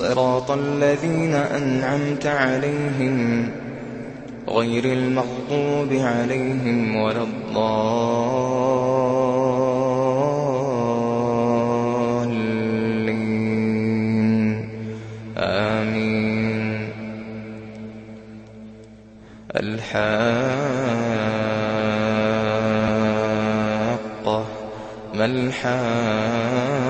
صراط الذين أنعمت عليهم غير المغضوب عليهم ولا الضالين. آمين. الحاقة. ما الحاقة؟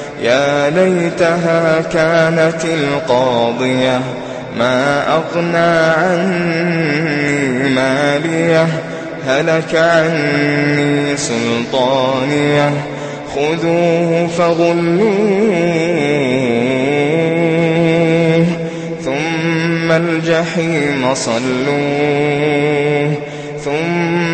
يا ليتها كانت القاضية ما أغنى عني مالية هلك عني سلطانية خذوه فغلوه ثم الجحيم صلوه